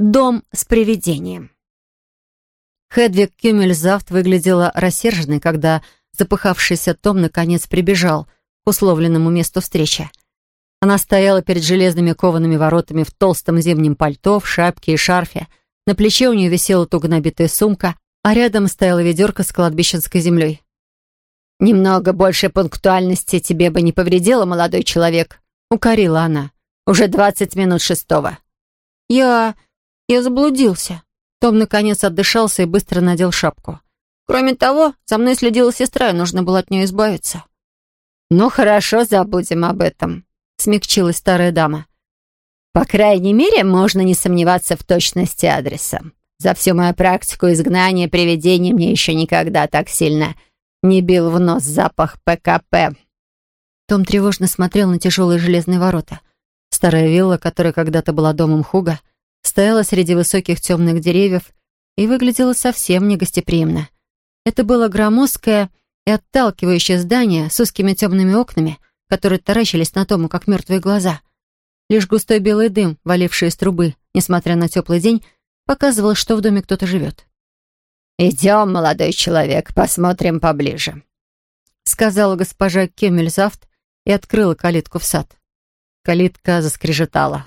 Дом с привидением. Хедвиг Кюмельзавт выглядела рассерженной, когда запыхавшийся Том наконец прибежал к условленному месту встречи. Она стояла перед железными коваными воротами в толстом зимнем пальто, в шапке и шарфе. На плече у нее висела туго набитая сумка, а рядом стояла ведерко с кладбищенской землей. «Немного больше пунктуальности тебе бы не повредило, молодой человек», — укорила она. «Уже двадцать минут шестого». «Я... я заблудился». Том наконец отдышался и быстро надел шапку. «Кроме того, за мной следила сестра, и нужно было от нее избавиться». «Ну хорошо, забудем об этом», — смягчилась старая дама. «По крайней мере, можно не сомневаться в точности адреса. За всю мою практику изгнания привидений мне еще никогда так сильно не бил в нос запах ПКП». Том тревожно смотрел на тяжелые железные ворота. Старая вилла, которая когда-то была домом Хуга, — стояла среди высоких темных деревьев и выглядела совсем негостеприимно. Это было громоздкое и отталкивающее здание с узкими темными окнами, которые таращились на Тому, как мертвые глаза. Лишь густой белый дым, валивший из трубы, несмотря на теплый день, показывал, что в доме кто-то живет. «Идем, молодой человек, посмотрим поближе», — сказала госпожа Кемельзавт и открыла калитку в сад. Калитка заскрежетала.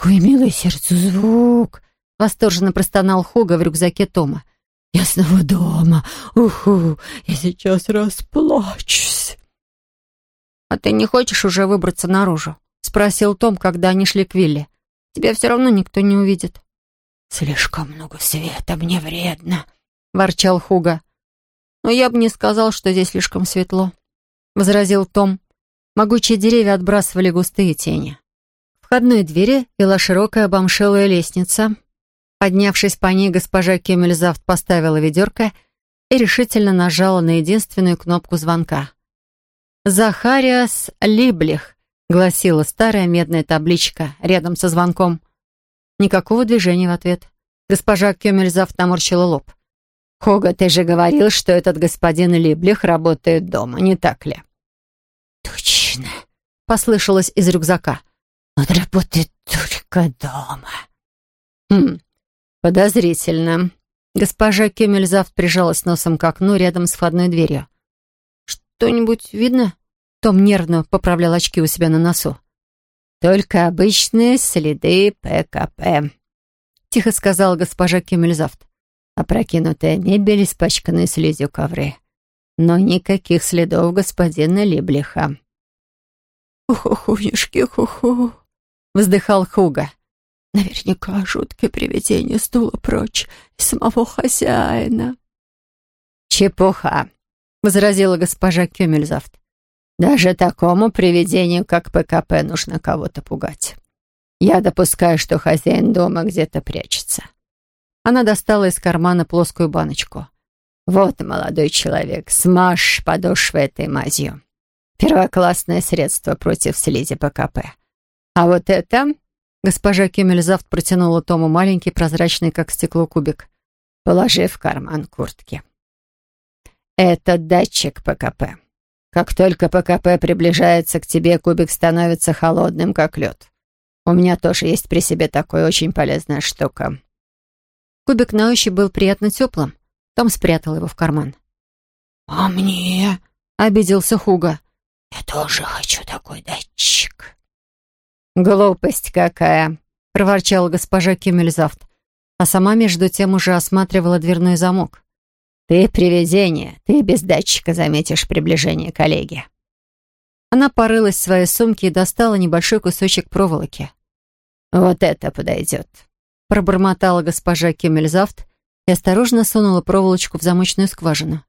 Какой милый сердцу звук!» — восторженно простонал Хога в рюкзаке Тома. «Я снова дома! Уху! Я сейчас расплачусь!» «А ты не хочешь уже выбраться наружу?» — спросил Том, когда они шли к Вилле. «Тебя все равно никто не увидит». «Слишком много света, мне вредно», — ворчал Хуга. «Но я бы не сказал, что здесь слишком светло», — возразил Том. Могучие деревья отбрасывали густые тени входной двери вела широкая обомшелая лестница. Поднявшись по ней, госпожа Кемельзавт поставила ведерко и решительно нажала на единственную кнопку звонка. «Захариас Либлих», — гласила старая медная табличка рядом со звонком. Никакого движения в ответ. Госпожа Кемельзавт наморщила лоб. «Хога, ты же говорил, что этот господин Либлих работает дома, не так ли?» «Точно», — послышалось из рюкзака. Он работает только дома. Хм, подозрительно. Госпожа Кемельзавт прижалась носом к окну рядом с входной дверью. «Что-нибудь видно?» Том нервно поправлял очки у себя на носу. «Только обычные следы ПКП», — тихо сказала госпожа Кемельзавт. «Опрокинутая мебель, испачканные слизью ковры. Но никаких следов господина Либлиха». «Ху-ху-хунюшки, ху-ху», — вздыхал Хуга. «Наверняка жуткое привидение стуло прочь самого хозяина». «Чепуха», — возразила госпожа Кюмельзавт. «Даже такому привидению, как ПКП, нужно кого-то пугать. Я допускаю, что хозяин дома где-то прячется». Она достала из кармана плоскую баночку. «Вот, молодой человек, смажь подошвы этой мазью. Первоклассное средство против слизи ПКП. А вот это... Госпожа Кемельзавт протянула Тому маленький, прозрачный, как стекло, кубик. Положи в карман куртки. Это датчик ПКП. Как только ПКП приближается к тебе, кубик становится холодным, как лед. У меня тоже есть при себе такая очень полезная штука. Кубик на ощупь был приятно теплым. Том спрятал его в карман. «А мне?» — обиделся Хуга. «Я тоже хочу такой датчик». «Глупость какая!» — проворчала госпожа Кюмельзавт, а сама между тем уже осматривала дверной замок. «Ты привидение, ты без датчика заметишь приближение коллеги». Она порылась в своей сумке и достала небольшой кусочек проволоки. «Вот это подойдет», — пробормотала госпожа Кюмельзавт и осторожно сунула проволочку в замочную скважину.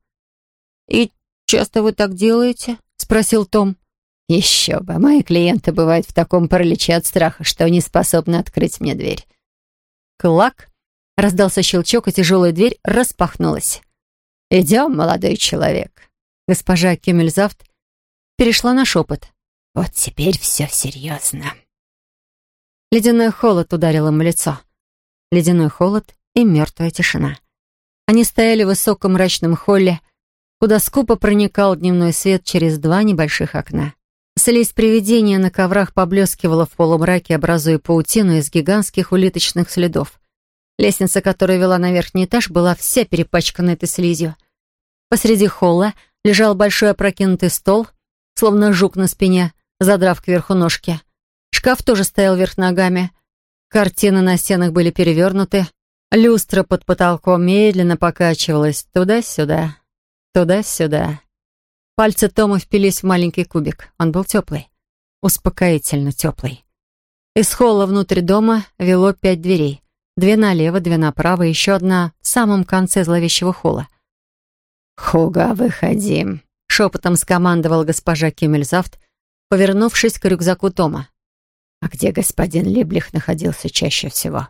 «И часто вы так делаете?» — спросил Том. Еще бы, мои клиенты бывают в таком параличе от страха, что не способны открыть мне дверь. Клак! Раздался щелчок, и тяжелая дверь распахнулась. «Идем, молодой человек». Госпожа Кюмельзавт перешла на шепот. «Вот теперь все серьезно». Ледяной холод ударил в лицо. Ледяной холод и мертвая тишина. Они стояли в высоком мрачном холле, куда скупо проникал дневной свет через два небольших окна. Слизь привидения на коврах поблескивала в полумраке, образуя паутину из гигантских улиточных следов. Лестница, которая вела на верхний этаж, была вся перепачкана этой слизью. Посреди холла лежал большой опрокинутый стол, словно жук на спине, задрав кверху ножки. Шкаф тоже стоял вверх ногами. Картины на стенах были перевернуты. Люстра под потолком медленно покачивалась туда-сюда, туда-сюда. Пальцы Тома впились в маленький кубик. Он был теплый, успокоительно теплый. Из холла внутрь дома вело пять дверей. Две налево, две направо, еще одна в самом конце зловещего холла. «Хуга, выходи!» — шепотом скомандовал госпожа Кюмельзавт, повернувшись к рюкзаку Тома. «А где господин Либлих находился чаще всего?»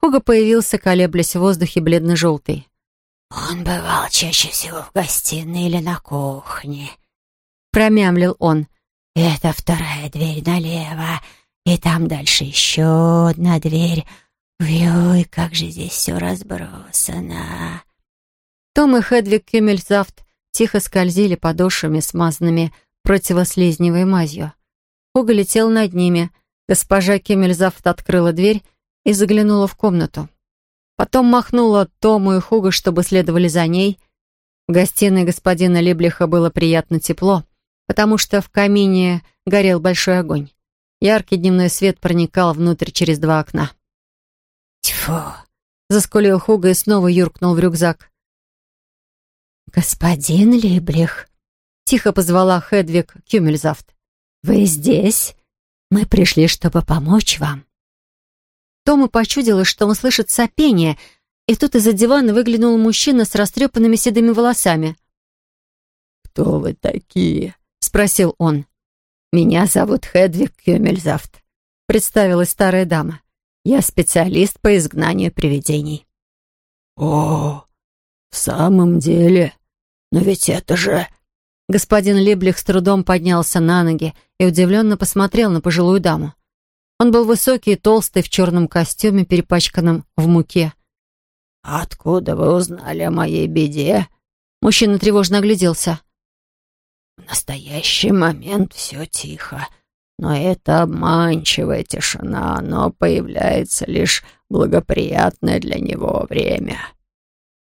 Хуга появился, колеблясь в воздухе бледно-желтый. «Он бывал чаще всего в гостиной или на кухне», — промямлил он. «Это вторая дверь налево, и там дальше еще одна дверь. Ой, как же здесь все разбросано!» Том и Хедвиг Кюмельзавт тихо скользили подошвами, смазанными противослизневой мазью. Хуга летел над ними. Госпожа Кюмельзавт открыла дверь и заглянула в комнату. Потом махнула Тому и Хуга, чтобы следовали за ней. В гостиной господина Либлиха было приятно тепло, потому что в камине горел большой огонь. Яркий дневной свет проникал внутрь через два окна. «Тьфу!» — заскулил Хуга и снова юркнул в рюкзак. «Господин Либлих!» — тихо позвала Хедвиг Кюмельзавт. «Вы здесь? Мы пришли, чтобы помочь вам». Тому почудилось, что он слышит сопение, и тут из-за дивана выглянул мужчина с растрепанными седыми волосами. «Кто вы такие?» — спросил он. «Меня зовут Хедвиг Кюмельзавт», — представилась старая дама. «Я специалист по изгнанию привидений». «О, в самом деле? Но ведь это же...» Господин Либлих с трудом поднялся на ноги и удивленно посмотрел на пожилую даму. Он был высокий и толстый, в черном костюме, перепачканном в муке. «Откуда вы узнали о моей беде?» Мужчина тревожно огляделся. «В настоящий момент все тихо, но это обманчивая тишина, но появляется лишь благоприятное для него время».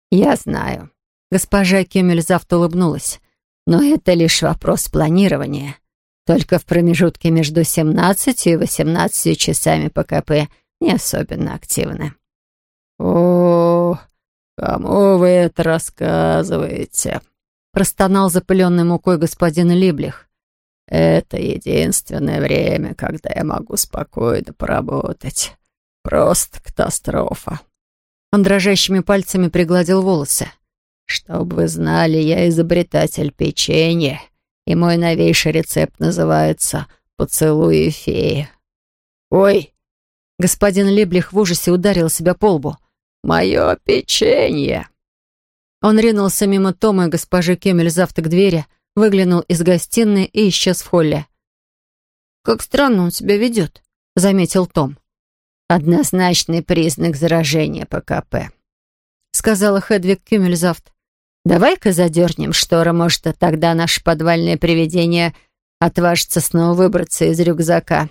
«Я знаю». Госпожа Кюмельзавт улыбнулась. «Но это лишь вопрос планирования. Только в промежутке между 17 и 18 часами ПКП не особенно активны. «О, кому вы это рассказываете?» простонал запыленной мукой господин Либлих. «Это единственное время, когда я могу спокойно поработать. Просто катастрофа». Он дрожащими пальцами пригладил волосы. «Чтоб вы знали, я изобретатель печенья и мой новейший рецепт называется «Поцелуй феи». «Ой!» Господин Либлих в ужасе ударил себя по лбу. «Мое печенье!» Он ринулся мимо Тома и госпожи Кемельзавта к двери, выглянул из гостиной и исчез в холле. «Как странно он себя ведет», — заметил Том. «Однозначный признак заражения ПКП», — сказала Хедвиг Кюмельзавт. Давай-ка задернем шторы, может, тогда наше подвальное привидение отважится снова выбраться из рюкзака.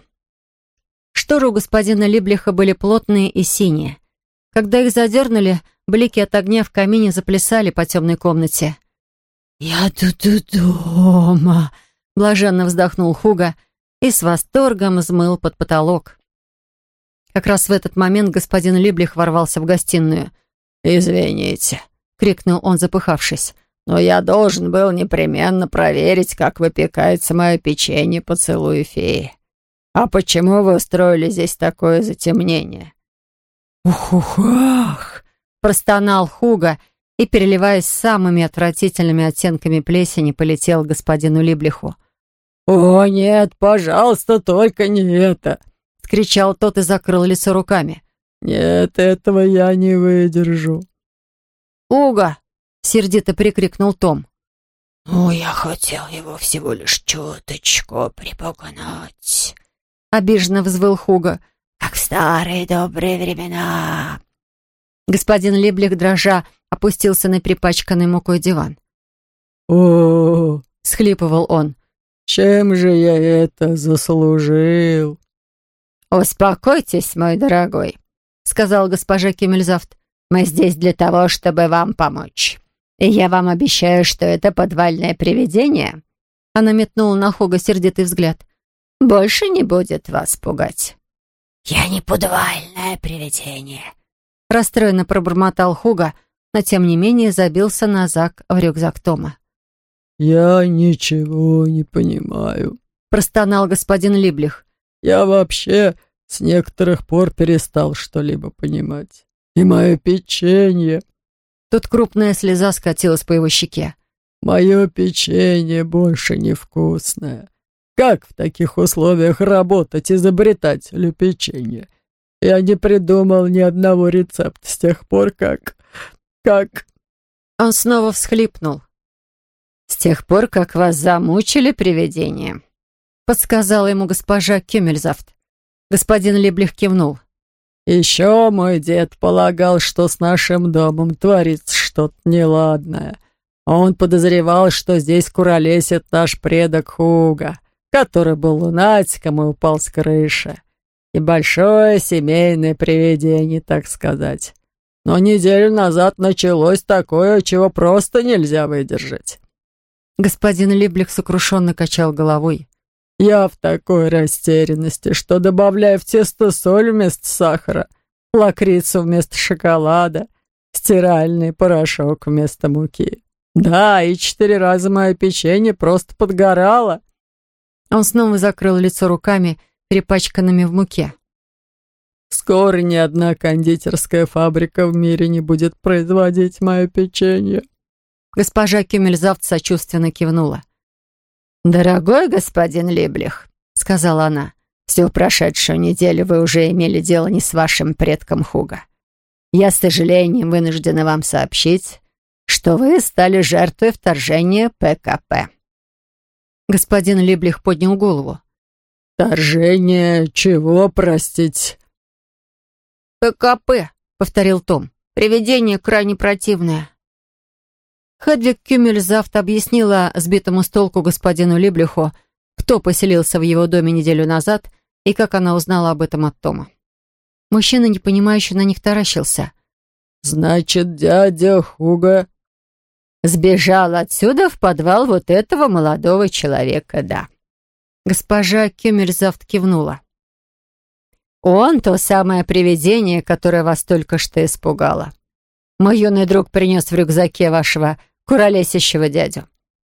Шторы у господина Либлиха были плотные и синие. Когда их задернули, блики от огня в камине заплясали по темной комнате. «Я тут дома!» — блаженно вздохнул Хуга и с восторгом взмыл под потолок. Как раз в этот момент господин Либлих ворвался в гостиную. «Извините», крикнул он, запыхавшись. «Но я должен был непременно проверить, как выпекается мое печенье поцелуй феи. А почему вы устроили здесь такое затемнение?» «Ух-ух-ах!» — простонал Хуга и, переливаясь самыми отвратительными оттенками плесени, полетел к господину Либлиху. «О, нет, пожалуйста, только не это!» — скричал тот и закрыл лицо руками. «Нет, этого я не выдержу». «Уга!» — сердито прикрикнул Том. «Ну, я хотел его всего лишь чуточку припугнуть», — обиженно взвыл Хуга. «Как в старые добрые времена». Господин Либлих, дрожа, опустился на припачканный мукой диван. о схлипывал он. Чем же я это заслужил?» «Успокойтесь, мой дорогой», — сказал госпожа Киммельзавт. «Мы здесь для того, чтобы вам помочь. И я вам обещаю, что это подвальное привидение...» Она метнула на Хога сердитый взгляд. «Больше не будет вас пугать». «Я не подвальное привидение», — расстроенно пробормотал Хуга, но тем не менее забился назад в рюкзак Тома. «Я ничего не понимаю», — простонал господин Либлих. «Я вообще с некоторых пор перестал что-либо понимать. И мое печенье...» Тут крупная слеза скатилась по его щеке. «Мое печенье больше невкусное. Как в таких условиях работать изобретателю печенья? Я не придумал ни одного рецепта с тех пор, как... как...» Он снова всхлипнул. «С тех пор, как вас замучили привидения», — подсказала ему госпожа Кюмельзавт. Господин Либлих кивнул. «Еще мой дед полагал, что с нашим домом творится что-то неладное. Он подозревал, что здесь куролесит наш предок Хуга, который был лунатиком и упал с крыши. И большое семейное привидение, так сказать. Но неделю назад началось такое, чего просто нельзя выдержать». Господин Либлих сокрушенно качал головой. Я в такой растерянности, что добавляю в тесто соль вместо сахара, лакрицу вместо шоколада, стиральный порошок вместо муки. Да, и четыре раза мое печенье просто подгорало. Он снова закрыл лицо руками, перепачканными в муке. Скоро ни одна кондитерская фабрика в мире не будет производить мое печенье. Госпожа Кюмельзавт сочувственно кивнула. «Дорогой господин Либлих», — сказала она, «всю прошедшую неделю вы уже имели дело не с вашим предком Хуга. Я, с сожалением, вынуждена вам сообщить, что вы стали жертвой вторжения ПКП». Господин Либлих поднял голову. «Вторжение чего, простить?» «ПКП», — повторил Том. «Привидение крайне противное. Хедвиг Кюмельзавт объяснила сбитому с толку господину Либлиху, кто поселился в его доме неделю назад и как она узнала об этом от Тома. Мужчина, непонимающе на них таращился. «Значит, дядя Хуга...» «Сбежал отсюда в подвал вот этого молодого человека, да». Госпожа Кюмельзавт кивнула. «Он то самое привидение, которое вас только что испугало. Мой юный друг принес в рюкзаке вашего куролесящего дядю.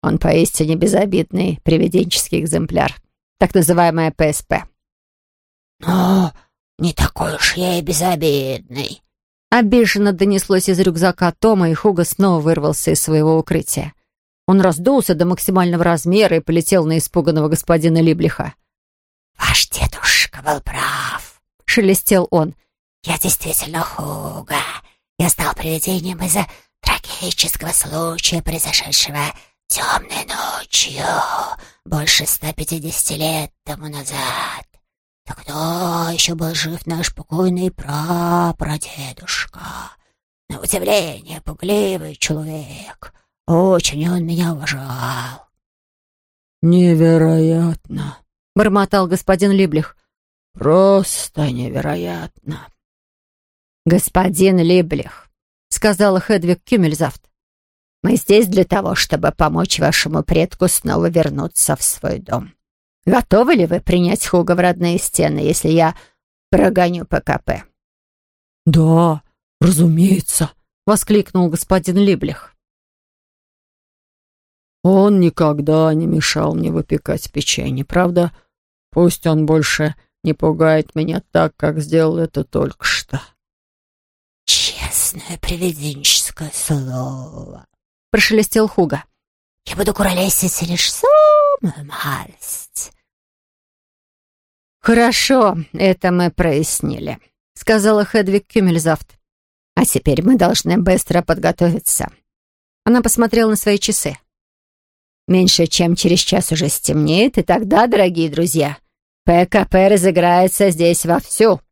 Он поистине безобидный привиденческий экземпляр, так называемая ПСП. «Но не такой уж я и безобидный», Обиженно донеслось из рюкзака Тома, и Хуга снова вырвался из своего укрытия. Он раздулся до максимального размера и полетел на испуганного господина Либлиха. «Ваш дедушка был прав», — шелестел он. «Я действительно Хуга. Я стал привидением из-за трагического случая, произошедшего темной ночью, больше 150 лет тому назад. Тогда еще был жив наш покойный прапрадедушка. На удивление, пугливый человек. Очень он меня уважал. «Невероятно!» — бормотал господин Либлих. «Просто невероятно!» «Господин Либлих, сказала Хедвиг Кюмельзавт. «Мы здесь для того, чтобы помочь вашему предку снова вернуться в свой дом. Готовы ли вы принять Хуга в родные стены, если я прогоню ПКП?» «Да, разумеется», — воскликнул господин Либлих. «Он никогда не мешал мне выпекать печенье, правда? Пусть он больше не пугает меня так, как сделал это только что» честное привиденческое слово», — прошелестел Хуга. «Я буду куролесить лишь самую малость». «Хорошо, это мы прояснили», — сказала Хедвиг Кюмельзавт. «А теперь мы должны быстро подготовиться». Она посмотрела на свои часы. «Меньше чем через час уже стемнеет, и тогда, дорогие друзья, ПКП разыграется здесь вовсю».